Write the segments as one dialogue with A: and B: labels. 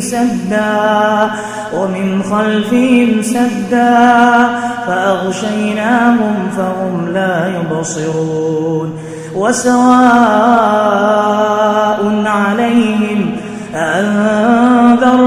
A: سدا ومن خلفهم سدا فأغشيناهم فهم لا يبصرون وسواء عليهم أنذرتهم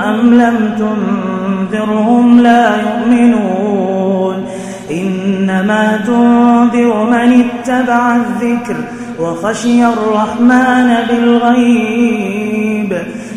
A: أم لم تنذرهم لا يؤمنون إنما تنذر من اتبع الذكر وخشي الرحمن بالغيب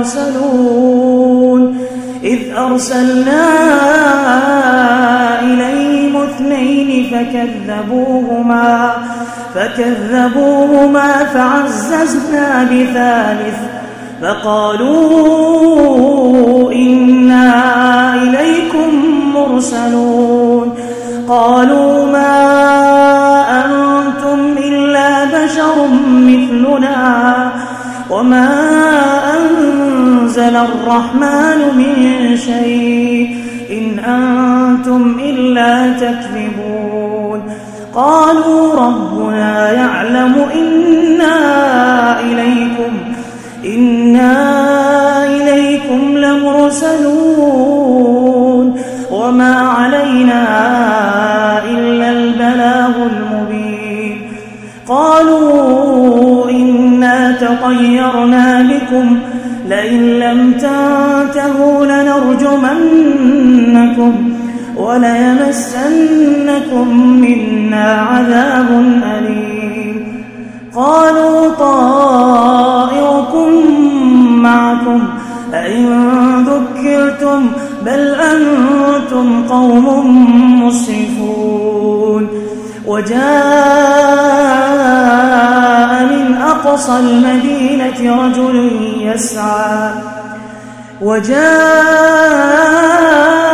A: المرسلون. إذ أرسلنا إليهم اثنين فكذبوهما فكذبوهما فعززنا بثالث فقالوا إنا إليكم مرسلون. قالوا ما أنتم إلا بشر مثلنا وما الرحمن من شيء. إن أنتم إلا تكذبون. قالوا ربنا يعلم إنا إليكم إنا إليكم لمرسلون. وما علينا وليمسنكم منا عذاب أليم. قالوا طائركم معكم أئن ذكرتم بل أنتم قوم مسرفون. وجاء من أقصى المدينة رجل يسعى. وجاء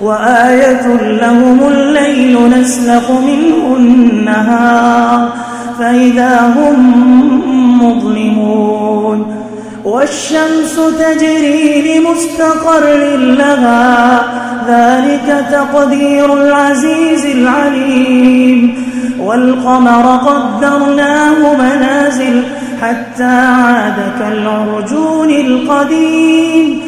A: وآية لهم الليل نسلق منه النهار فإذا هم مظلمون والشمس تجري لمستقر لها ذلك تقدير العزيز العليم والقمر قدرناه منازل حتى عاد كالعرجون القديم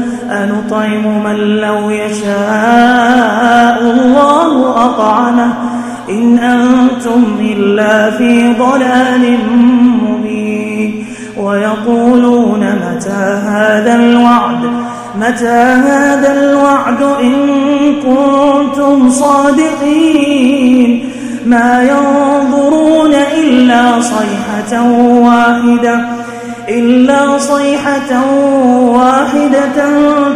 A: أنطعم من لو يشاء الله أطعمه. إن أنتم إلا في ضلال مبين. ويقولون متى هذا الوعد؟ متى هذا الوعد إن كنتم صادقين؟ ما ينظرون إلا صيحة واحدة. إلا صيحة واحدة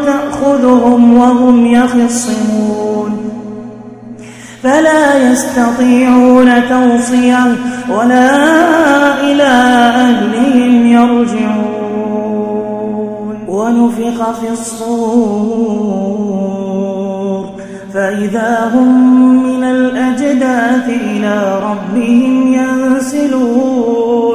A: تأخذهم وهم يخصمون. فلا يستطيعون توصية ولا إلى أهلهم يرجعون. ونفخ في الصور. فإذا هم من الأجداث إلى ربهم ينسلون.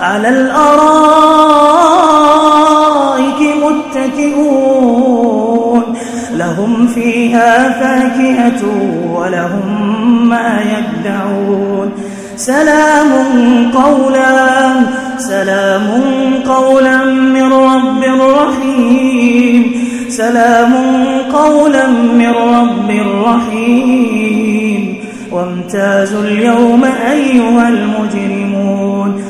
A: على الأرائك متكئون. لهم فيها فاكهة ولهم ما يدعون. سلام قولا سلام قولا من رب رحيم. سلام قولا من رب رحيم. وامتازوا اليوم أيها المجرمون.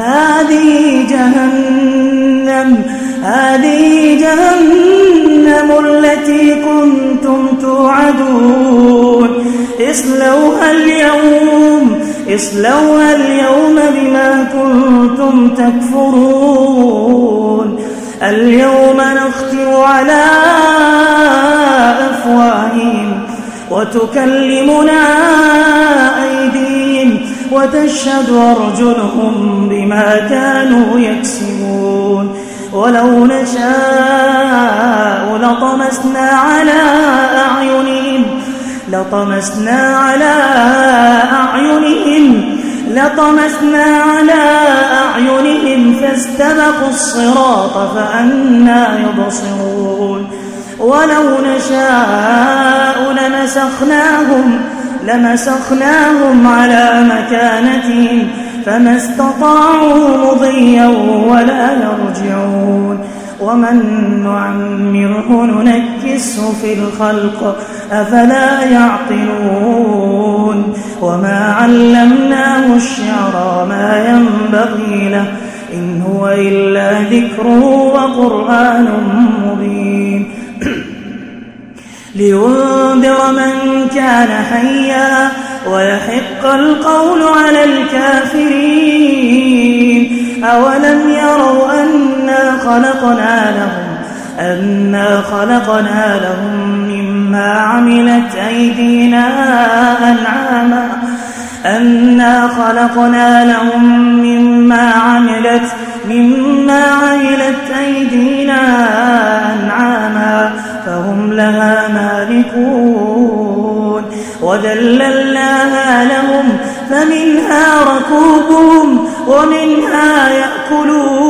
A: هذه جهنم هذه جهنم التي كنتم توعدون. اصلوها اليوم اصلوها اليوم بما كنتم تكفرون. اليوم نختم على أفواههم وتكلمنا أيديهم وتشهد أرجلهم بما كانوا يكسبون. ولو نشاء لطمسنا على أعينهم لطمسنا على أعينهم لطمسنا على أعينهم. فاستبقوا الصراط فأنا يبصرون. ولو نشاء لمسخناهم لمسخناهم على مكانتهم فما استطاعوا مضيا ولا يرجعون. ومن نعمره ننكسه في الخلق أفلا يعقلون. وما علمناه الشعر ما ينبغي له إن هو إلا ذكر وقرآن مبين. لينذر من كان حيا ويحق القول على الكافرين. أولم يروا أنا خلقنا لهم أنا خلقنا لهم مما عملت أيدينا أنعاما. أنا خلقنا لهم مما عملت مما عملت أيدينا أنعاما. فهم لها مالكون وذللناها لهم فمنها ركوبهم ومنها يأكلون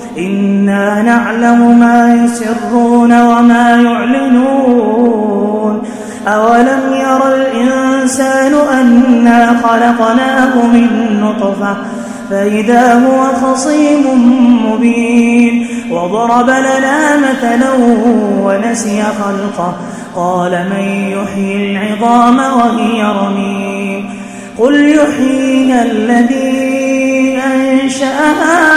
A: إنا نعلم ما يسرون وما يعلنون. أولم ير الإنسان أنا خلقناه من نطفة؟ فإذا هو خصيم مبين. وضرب لنا مثلا ونسي خلقه. قال من يحيي العظام وهي رميم. قل يحييها الذي أنشأها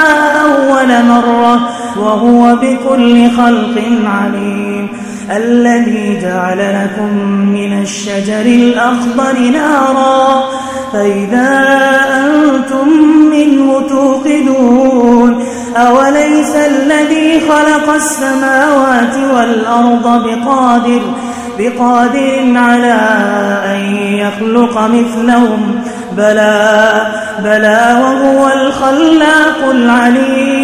A: أول مرة وهو بكل خلق عليم. الذي جعل لكم من الشجر الأخضر نارا. فإذا أنتم منه توقدون. أوليس الذي خلق السماوات والأرض بقادر بقادر على أن يخلق مثلهم؟ بلى بلى وهو الخلاق العليم.